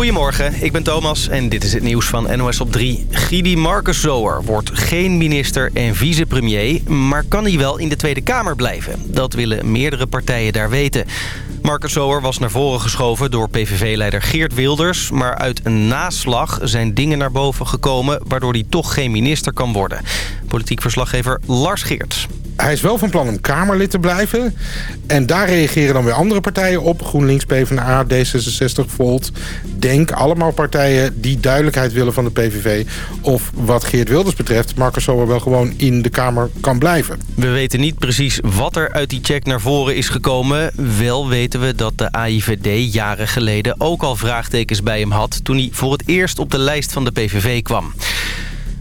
Goedemorgen, ik ben Thomas en dit is het nieuws van NOS op 3. Gidi Marcuszoer wordt geen minister en vicepremier... maar kan hij wel in de Tweede Kamer blijven? Dat willen meerdere partijen daar weten. Marcus Zoer was naar voren geschoven door PVV-leider Geert Wilders... maar uit een naslag zijn dingen naar boven gekomen... waardoor hij toch geen minister kan worden. Politiek verslaggever Lars Geert hij is wel van plan om Kamerlid te blijven. En daar reageren dan weer andere partijen op. GroenLinks, PvdA, D66, Volt, Denk. Allemaal partijen die duidelijkheid willen van de PVV. Of wat Geert Wilders betreft, Marcus Zomer wel gewoon in de Kamer kan blijven. We weten niet precies wat er uit die check naar voren is gekomen. Wel weten we dat de AIVD jaren geleden ook al vraagtekens bij hem had... toen hij voor het eerst op de lijst van de PVV kwam.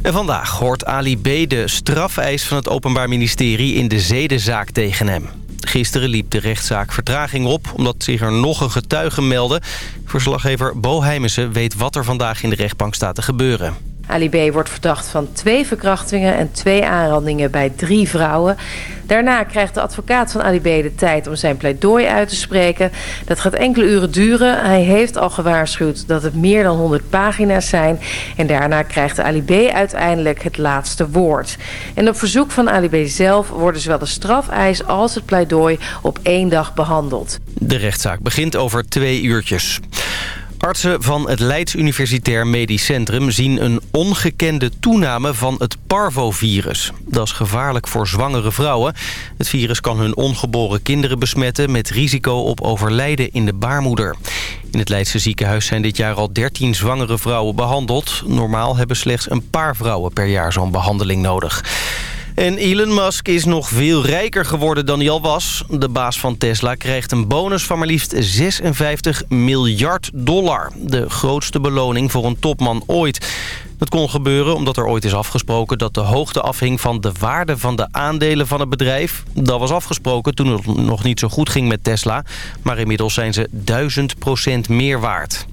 En vandaag hoort Ali B. de strafeis van het Openbaar Ministerie in de zedenzaak tegen hem. Gisteren liep de rechtszaak vertraging op omdat zich er nog een getuige meldde. Verslaggever Bo Heijmissen weet wat er vandaag in de rechtbank staat te gebeuren. Ali B. wordt verdacht van twee verkrachtingen en twee aanrandingen bij drie vrouwen. Daarna krijgt de advocaat van Ali B. de tijd om zijn pleidooi uit te spreken. Dat gaat enkele uren duren. Hij heeft al gewaarschuwd dat het meer dan 100 pagina's zijn. En daarna krijgt Ali B. uiteindelijk het laatste woord. En op verzoek van Ali B. zelf worden zowel de strafeis als het pleidooi op één dag behandeld. De rechtszaak begint over twee uurtjes. Artsen van het Leids Universitair Medisch Centrum zien een ongekende toename van het parvovirus. Dat is gevaarlijk voor zwangere vrouwen. Het virus kan hun ongeboren kinderen besmetten met risico op overlijden in de baarmoeder. In het Leidse ziekenhuis zijn dit jaar al 13 zwangere vrouwen behandeld. Normaal hebben slechts een paar vrouwen per jaar zo'n behandeling nodig. En Elon Musk is nog veel rijker geworden dan hij al was. De baas van Tesla krijgt een bonus van maar liefst 56 miljard dollar. De grootste beloning voor een topman ooit. Dat kon gebeuren omdat er ooit is afgesproken dat de hoogte afhing van de waarde van de aandelen van het bedrijf. Dat was afgesproken toen het nog niet zo goed ging met Tesla. Maar inmiddels zijn ze 1000% meer waard.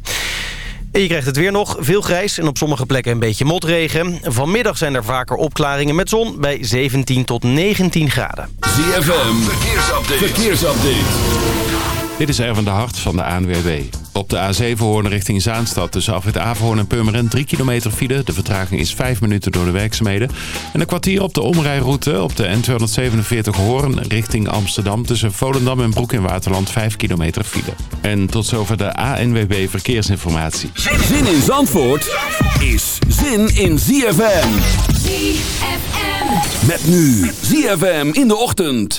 En je krijgt het weer nog. Veel grijs en op sommige plekken een beetje motregen. Vanmiddag zijn er vaker opklaringen met zon bij 17 tot 19 graden. ZFM, verkeersupdate. verkeersupdate. Dit is Erwin de Hart van de ANWB. Op de A7 Hoorn richting Zaanstad tussen Afrit Averhoorn en Purmerend 3 kilometer file. De vertraging is 5 minuten door de werkzaamheden. En een kwartier op de omrijroute op de N247 Hoorn richting Amsterdam... tussen Volendam en Broek in Waterland 5 kilometer file. En tot zover de ANWB Verkeersinformatie. Zin in Zandvoort is zin in ZFM. ZFM. Met nu ZFM in de ochtend.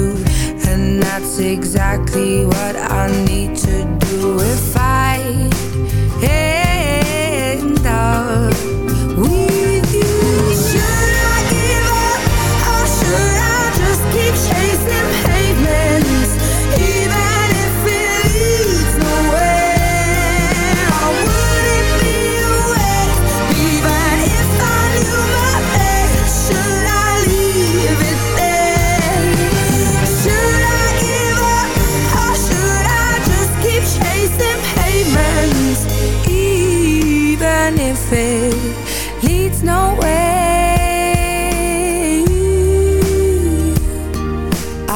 exactly what I need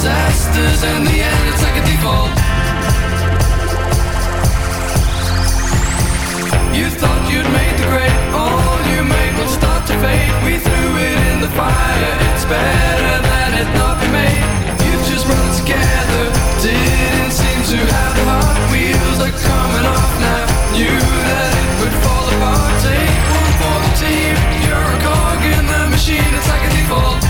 Disasters in the end. It's like a default. You thought you'd made the grade, all you made will start to fade. We threw it in the fire, it's better than it not be made. You just run together, didn't seem to have the heart. Wheels are coming off now, knew that it would fall apart. Take one for the team, you're a cog in the machine, it's like a default.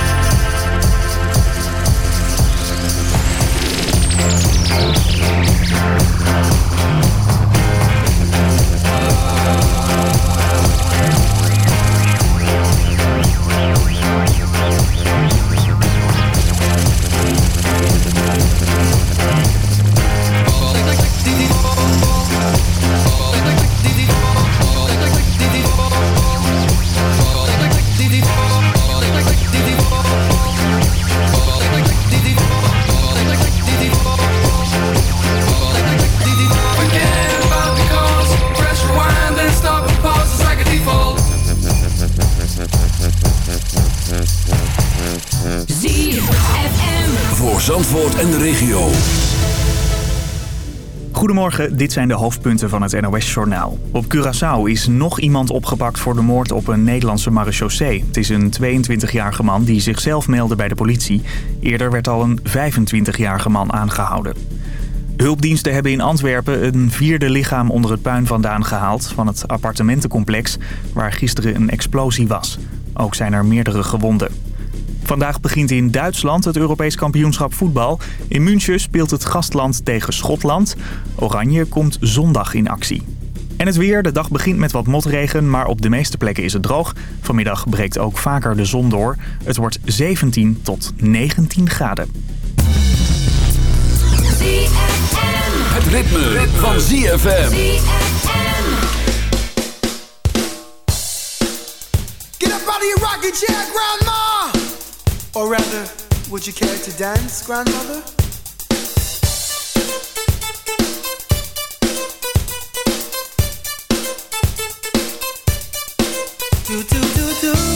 Thank you. Goedemorgen, dit zijn de hoofdpunten van het NOS-journaal. Op Curaçao is nog iemand opgepakt voor de moord op een Nederlandse marechaussee. Het is een 22-jarige man die zichzelf meldde bij de politie. Eerder werd al een 25-jarige man aangehouden. Hulpdiensten hebben in Antwerpen een vierde lichaam onder het puin vandaan gehaald... van het appartementencomplex waar gisteren een explosie was. Ook zijn er meerdere gewonden. Vandaag begint in Duitsland het Europees kampioenschap voetbal. In München speelt het gastland tegen Schotland. Oranje komt zondag in actie. En het weer. De dag begint met wat motregen, maar op de meeste plekken is het droog. Vanmiddag breekt ook vaker de zon door. Het wordt 17 tot 19 graden. Het ritme, van ZFM. Get up out of your rocking chair, Grandma! Or rather, would you care to dance, Grandmother? Do, do, do, do.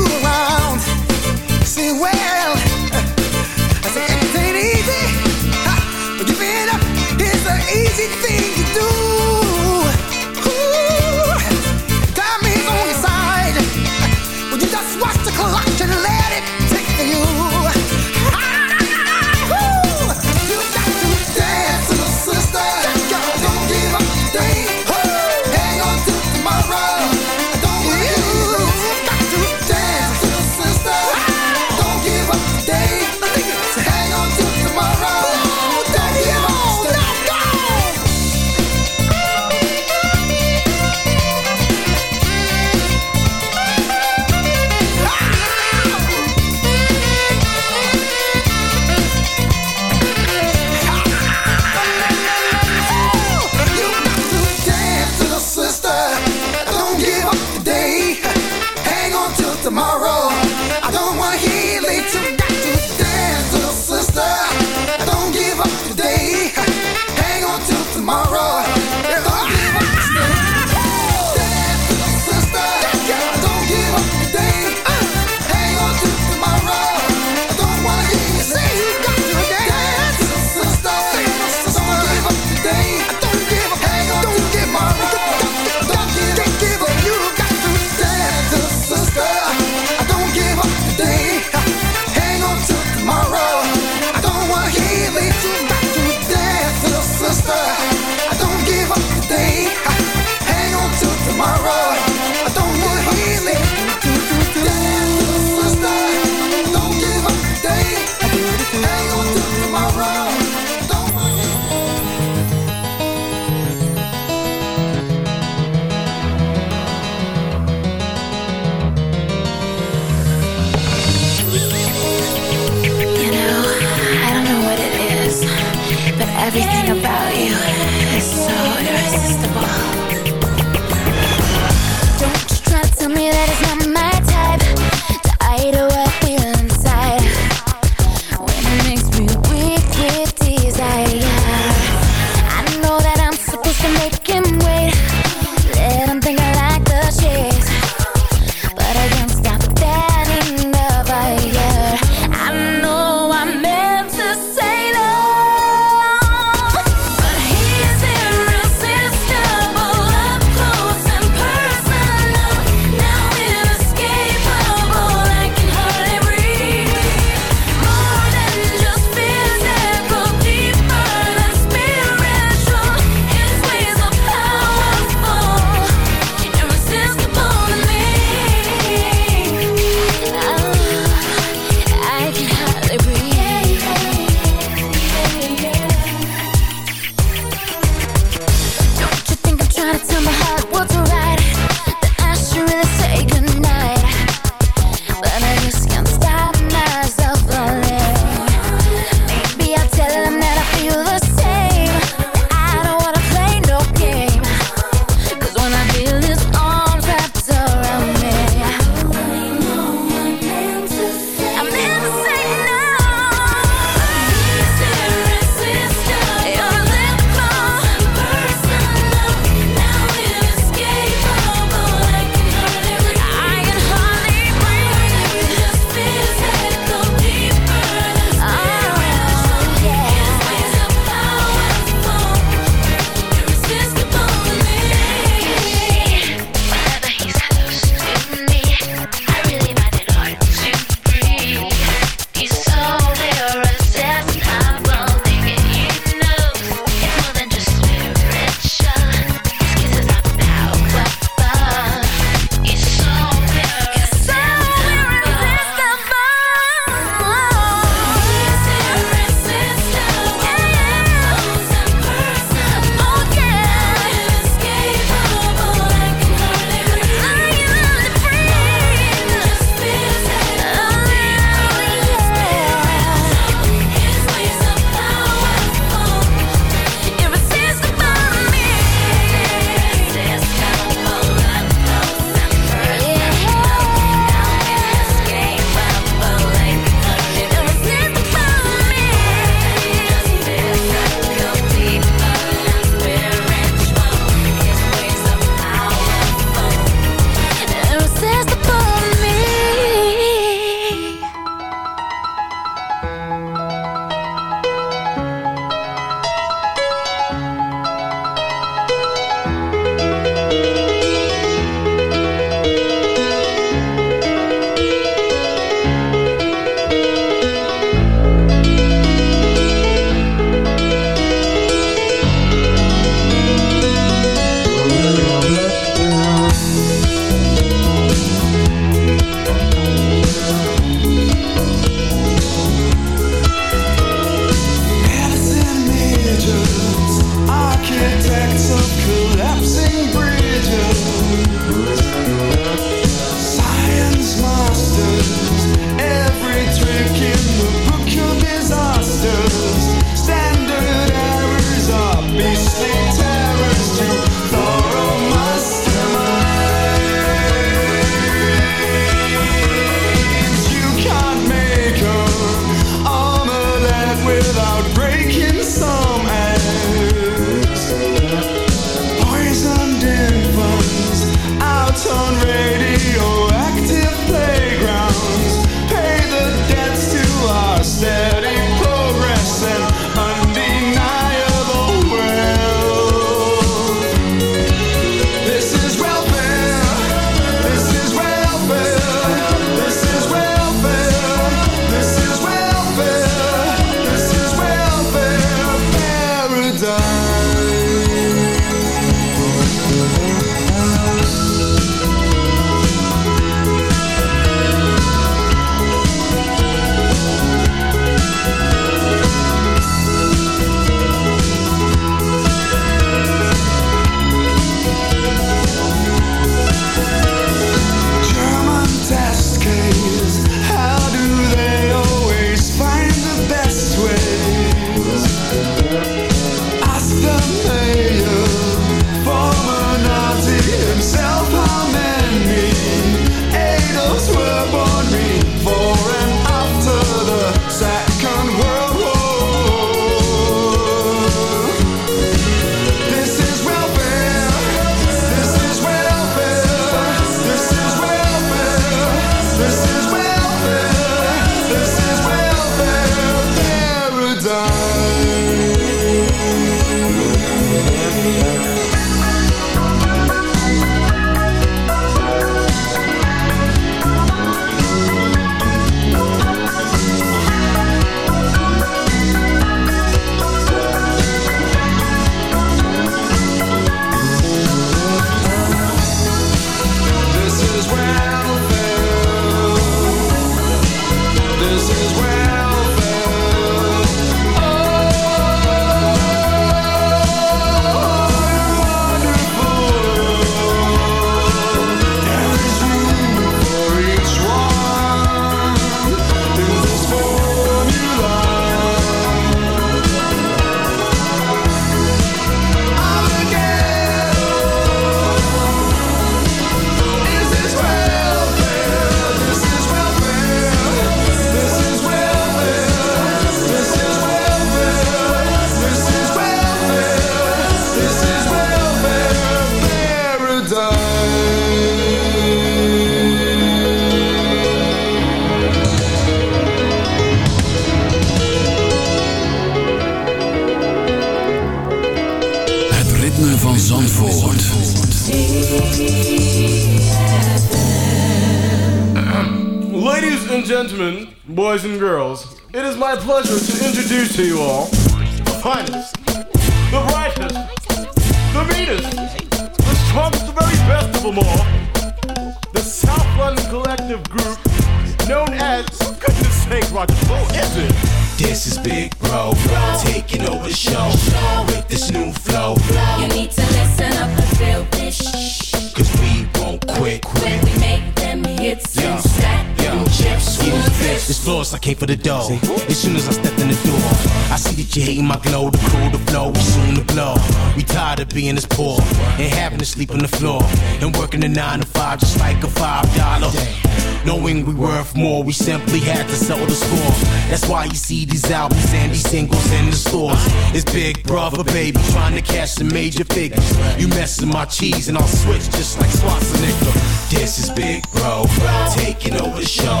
More, we simply had to sell the score. That's why you see these albums and these singles in the stores. It's Big Brother, baby, trying to cash some major figures. You messing my cheese and I'll switch just like Schwarzenegger. This is Big Bro, taking over the show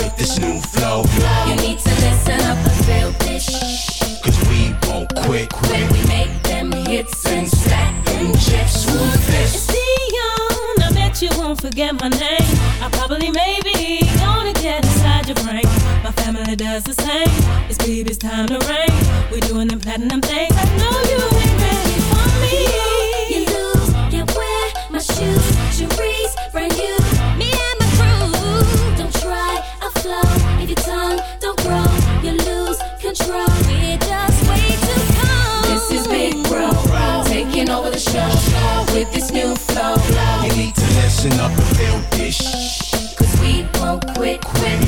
with this new flow. You need to listen up and feel this. Cause we won't quit. When we make them hits and stack them chips, who's this? It's Dion, I bet you won't forget my name. I probably maybe family does the same. It's baby's time to reign. We're doing them platinum things. I know you ain't ready for me. You lose, you wear my shoes, Cherise, brand new. Me and my crew. Don't try, I'll flow. If your tongue don't grow, you lose control. We're just way too cold. This is Big Bro, taking over the show with this new flow. You need to listen up and feel this. Cause we won't quit, quit.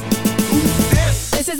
who's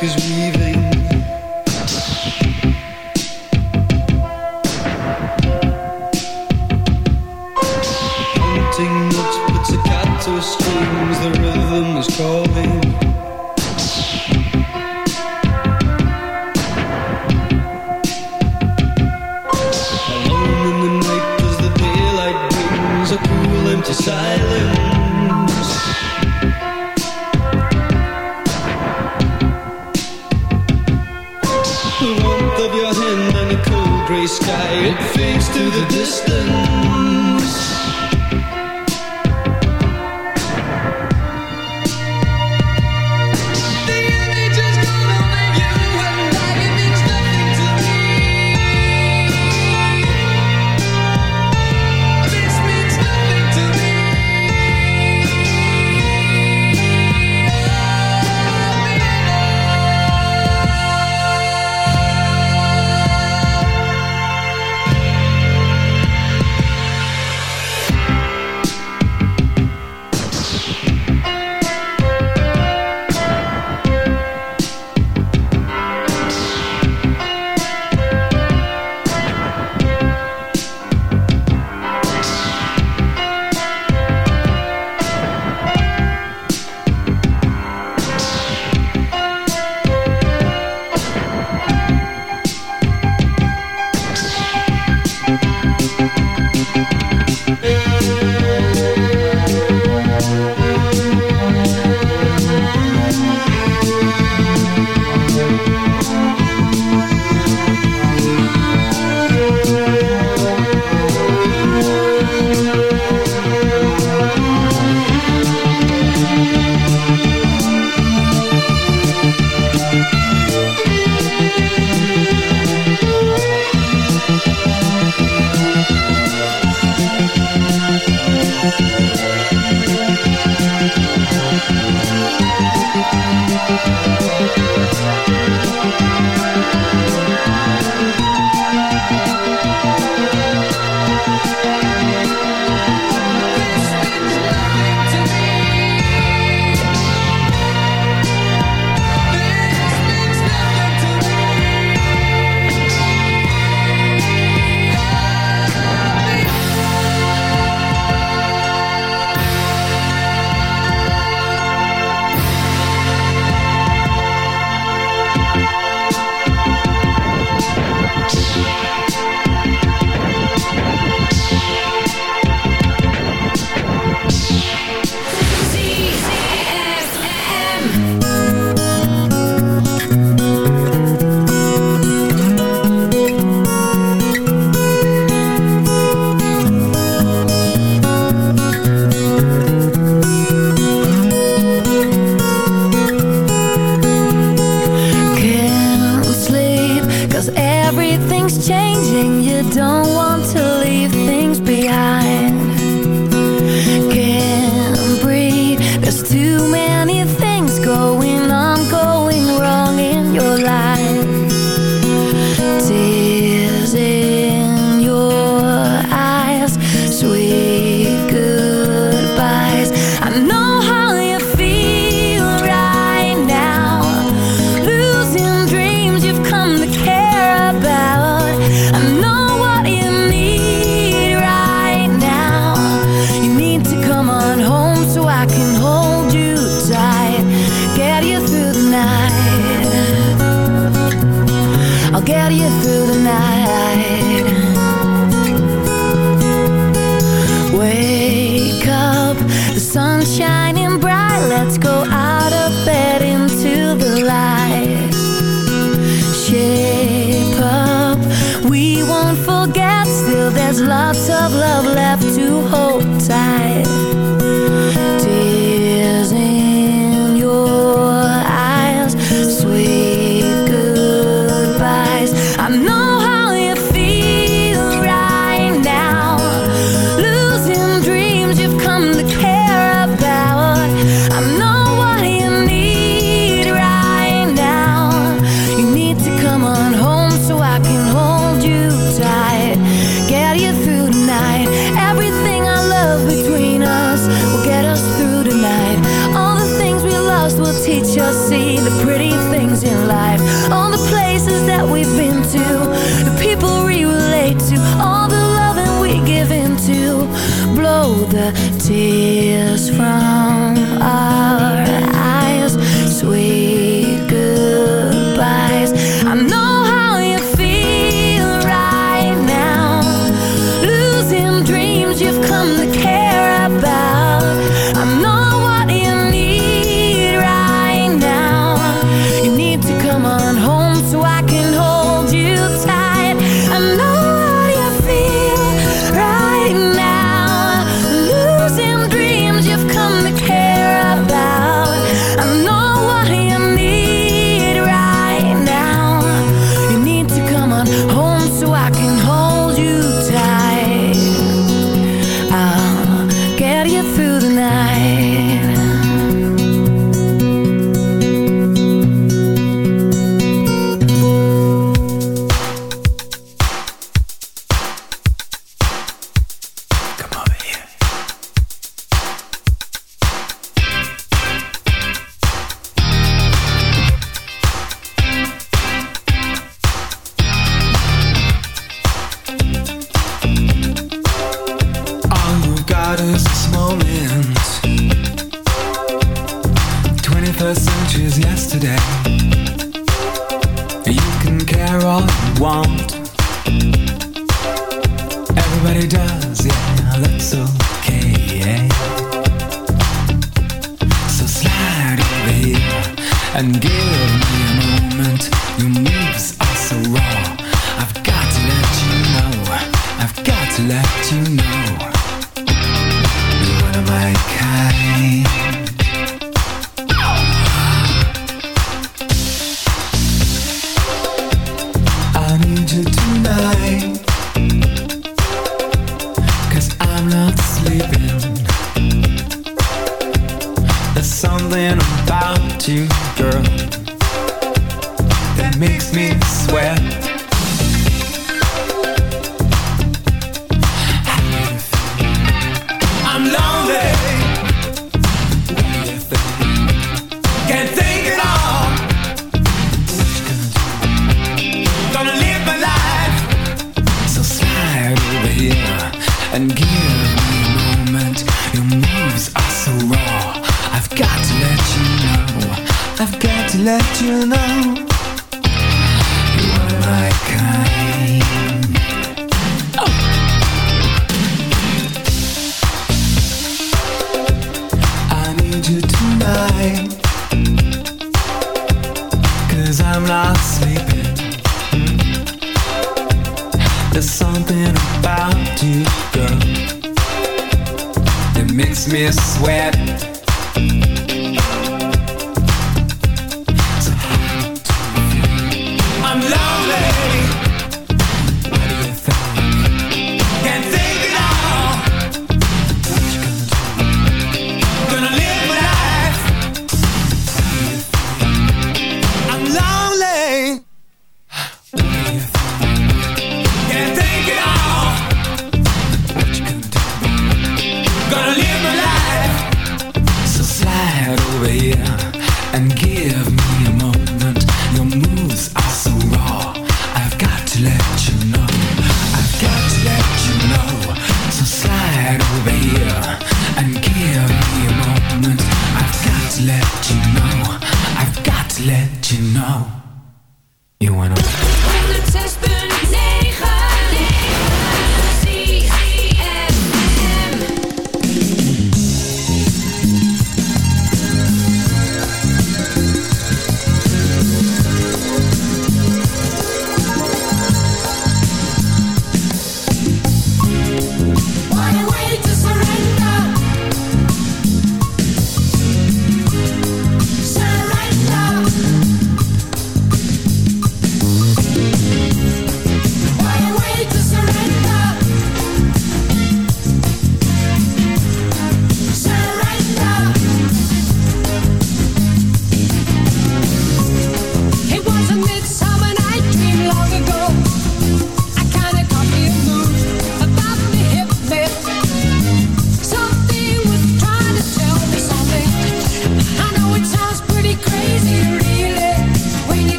cause we've